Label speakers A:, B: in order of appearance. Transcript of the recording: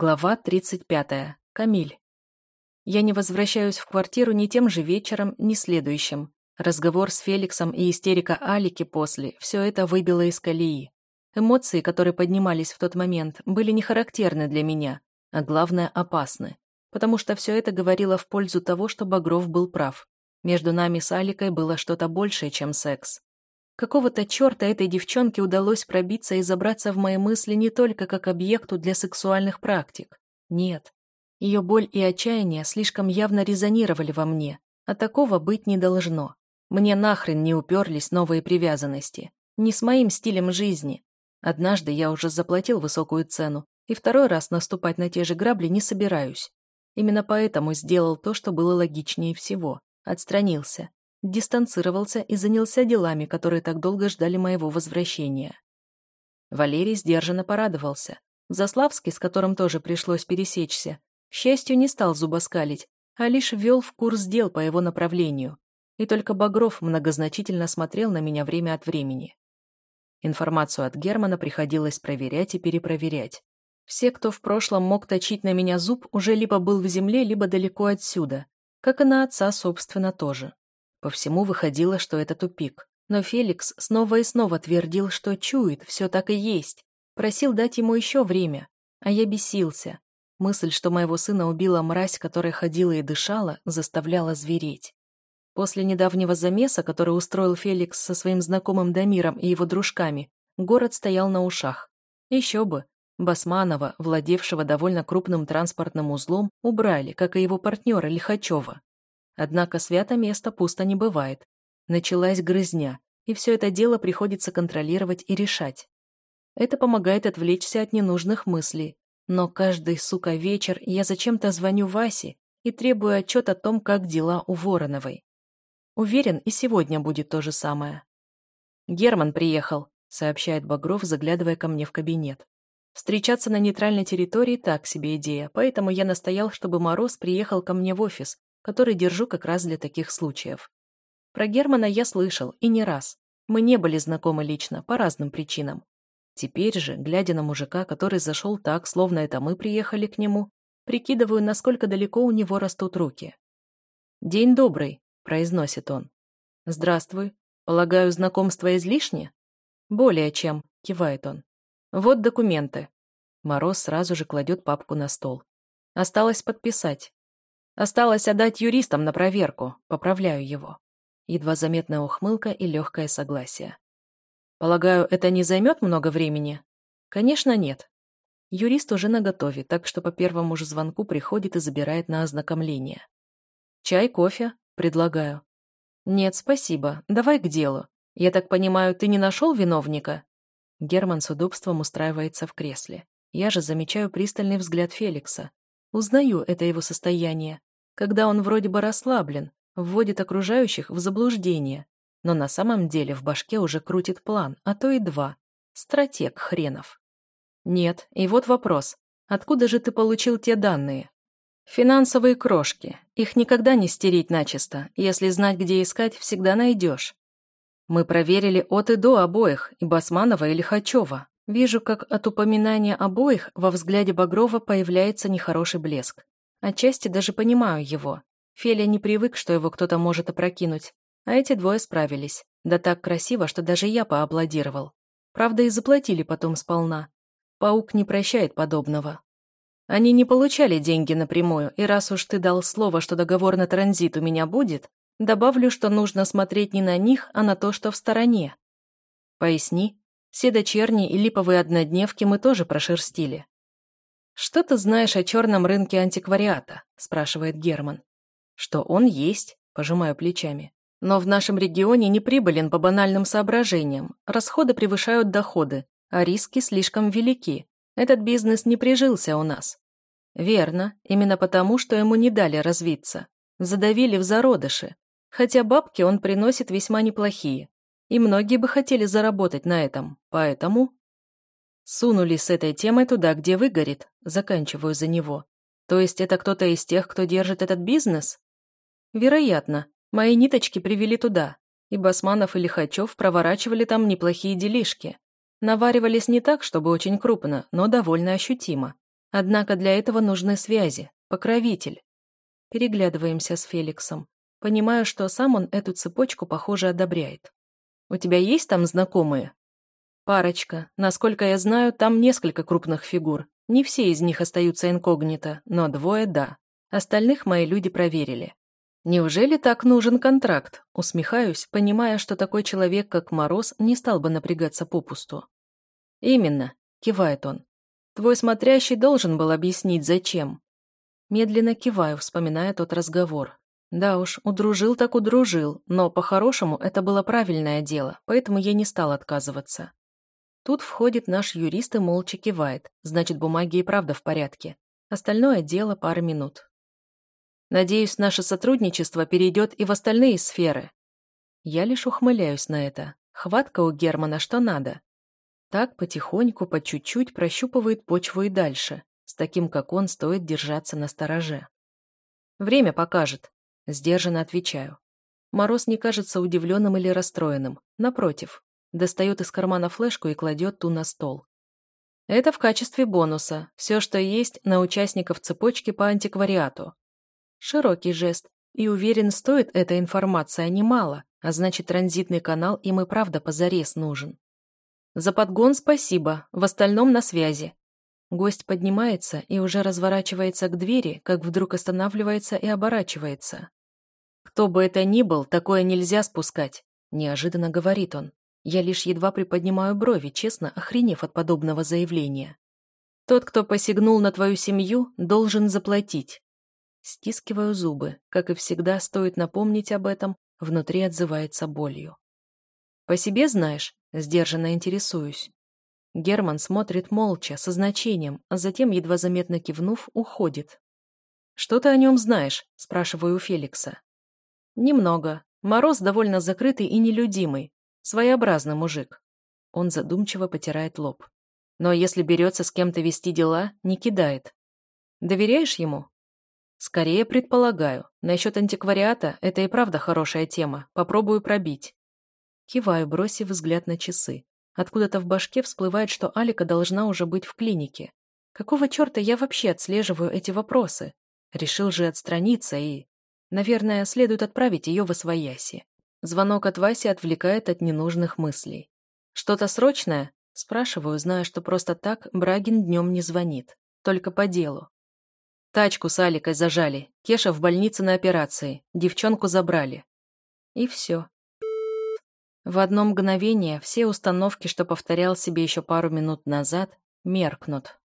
A: Глава 35. Камиль. Я не возвращаюсь в квартиру ни тем же вечером, ни следующим. Разговор с Феликсом и истерика Алики после – все это выбило из колеи. Эмоции, которые поднимались в тот момент, были не характерны для меня, а главное – опасны. Потому что все это говорило в пользу того, что Багров был прав. Между нами с Аликой было что-то большее, чем секс. Какого-то черта этой девчонке удалось пробиться и забраться в мои мысли не только как объекту для сексуальных практик. Нет. Ее боль и отчаяние слишком явно резонировали во мне, а такого быть не должно. Мне нахрен не уперлись новые привязанности. Не с моим стилем жизни. Однажды я уже заплатил высокую цену, и второй раз наступать на те же грабли не собираюсь. Именно поэтому сделал то, что было логичнее всего. Отстранился дистанцировался и занялся делами, которые так долго ждали моего возвращения. Валерий сдержанно порадовался. Заславский, с которым тоже пришлось пересечься, к счастью, не стал зубоскалить, а лишь ввел в курс дел по его направлению. И только Багров многозначительно смотрел на меня время от времени. Информацию от Германа приходилось проверять и перепроверять. Все, кто в прошлом мог точить на меня зуб, уже либо был в земле, либо далеко отсюда, как и на отца, собственно, тоже. По всему выходило, что это тупик. Но Феликс снова и снова твердил, что чует, все так и есть. Просил дать ему еще время. А я бесился. Мысль, что моего сына убила мразь, которая ходила и дышала, заставляла звереть. После недавнего замеса, который устроил Феликс со своим знакомым Дамиром и его дружками, город стоял на ушах. Еще бы. Басманова, владевшего довольно крупным транспортным узлом, убрали, как и его партнера Лихачева. Однако свято место пусто не бывает. Началась грызня, и все это дело приходится контролировать и решать. Это помогает отвлечься от ненужных мыслей. Но каждый, сука, вечер я зачем-то звоню Васе и требую отчет о том, как дела у Вороновой. Уверен, и сегодня будет то же самое. «Герман приехал», — сообщает Багров, заглядывая ко мне в кабинет. Встречаться на нейтральной территории так себе идея, поэтому я настоял, чтобы Мороз приехал ко мне в офис, который держу как раз для таких случаев. Про Германа я слышал, и не раз. Мы не были знакомы лично, по разным причинам. Теперь же, глядя на мужика, который зашел так, словно это мы приехали к нему, прикидываю, насколько далеко у него растут руки. «День добрый», — произносит он. «Здравствуй. Полагаю, знакомство излишне?» «Более чем», — кивает он. «Вот документы». Мороз сразу же кладет папку на стол. Осталось подписать. Осталось отдать юристам на проверку. Поправляю его. Едва заметная ухмылка и легкое согласие. Полагаю, это не займет много времени? Конечно, нет. Юрист уже наготове, так что по первому же звонку приходит и забирает на ознакомление. Чай, кофе? Предлагаю. Нет, спасибо. Давай к делу. Я так понимаю, ты не нашел виновника? Герман с удобством устраивается в кресле. Я же замечаю пристальный взгляд Феликса. Узнаю это его состояние когда он вроде бы расслаблен, вводит окружающих в заблуждение, но на самом деле в башке уже крутит план, а то и два. Стратег хренов. Нет, и вот вопрос. Откуда же ты получил те данные? Финансовые крошки. Их никогда не стереть начисто. Если знать, где искать, всегда найдешь. Мы проверили от и до обоих, и Басманова, и Лихачева. Вижу, как от упоминания обоих во взгляде Багрова появляется нехороший блеск. Отчасти даже понимаю его. Феля не привык, что его кто-то может опрокинуть. А эти двое справились. Да так красиво, что даже я поаплодировал. Правда, и заплатили потом сполна. Паук не прощает подобного. Они не получали деньги напрямую, и раз уж ты дал слово, что договор на транзит у меня будет, добавлю, что нужно смотреть не на них, а на то, что в стороне. Поясни. Все дочерние и липовые однодневки мы тоже прошерстили. «Что ты знаешь о черном рынке антиквариата?» – спрашивает Герман. «Что он есть», – пожимаю плечами. «Но в нашем регионе не прибылен по банальным соображениям. Расходы превышают доходы, а риски слишком велики. Этот бизнес не прижился у нас». «Верно, именно потому, что ему не дали развиться. Задавили в зародыше. Хотя бабки он приносит весьма неплохие. И многие бы хотели заработать на этом, поэтому Сунули с этой темой туда, где выгорит, заканчиваю за него. То есть это кто-то из тех, кто держит этот бизнес? Вероятно. Мои ниточки привели туда. И Басманов и Лихачев проворачивали там неплохие делишки. Наваривались не так, чтобы очень крупно, но довольно ощутимо. Однако для этого нужны связи, покровитель. Переглядываемся с Феликсом. Понимаю, что сам он эту цепочку, похоже, одобряет. «У тебя есть там знакомые?» «Парочка. Насколько я знаю, там несколько крупных фигур. Не все из них остаются инкогнито, но двое – да. Остальных мои люди проверили. Неужели так нужен контракт? Усмехаюсь, понимая, что такой человек, как Мороз, не стал бы напрягаться попусту. Именно, кивает он. Твой смотрящий должен был объяснить, зачем. Медленно киваю, вспоминая тот разговор. Да уж, удружил так удружил, но по-хорошему это было правильное дело, поэтому я не стал отказываться. Тут входит наш юрист и молча кивает, значит, бумаги и правда в порядке. Остальное дело пары минут. Надеюсь, наше сотрудничество перейдет и в остальные сферы. Я лишь ухмыляюсь на это. Хватка у Германа что надо. Так потихоньку, по чуть-чуть прощупывает почву и дальше. С таким, как он, стоит держаться на стороже. Время покажет. Сдержанно отвечаю. Мороз не кажется удивленным или расстроенным. Напротив, достает из кармана флешку и кладет ту на стол. Это в качестве бонуса. Все, что есть на участников цепочки по антиквариату. Широкий жест. И уверен, стоит эта информация немало, а значит, транзитный канал им и правда позарез нужен. За подгон спасибо, в остальном на связи. Гость поднимается и уже разворачивается к двери, как вдруг останавливается и оборачивается. «Кто бы это ни был, такое нельзя спускать», – неожиданно говорит он. Я лишь едва приподнимаю брови, честно охренев от подобного заявления. «Тот, кто посягнул на твою семью, должен заплатить». Стискиваю зубы. Как и всегда, стоит напомнить об этом, внутри отзывается болью. «По себе знаешь?» – сдержанно интересуюсь. Герман смотрит молча, со значением, а затем, едва заметно кивнув, уходит. «Что ты о нем знаешь?» – спрашиваю у Феликса. Немного. Мороз довольно закрытый и нелюдимый. Своеобразный мужик. Он задумчиво потирает лоб. Но если берется с кем-то вести дела, не кидает. Доверяешь ему? Скорее предполагаю. Насчет антиквариата это и правда хорошая тема. Попробую пробить. Киваю, бросив взгляд на часы. Откуда-то в башке всплывает, что Алика должна уже быть в клинике. Какого черта я вообще отслеживаю эти вопросы? Решил же отстраниться и... Наверное, следует отправить ее в Освояси. Звонок от Васи отвлекает от ненужных мыслей. «Что-то срочное?» Спрашиваю, зная, что просто так Брагин днем не звонит. Только по делу. Тачку с Аликой зажали. Кеша в больнице на операции. Девчонку забрали. И все. В одно мгновение все установки, что повторял себе еще пару минут назад, меркнут.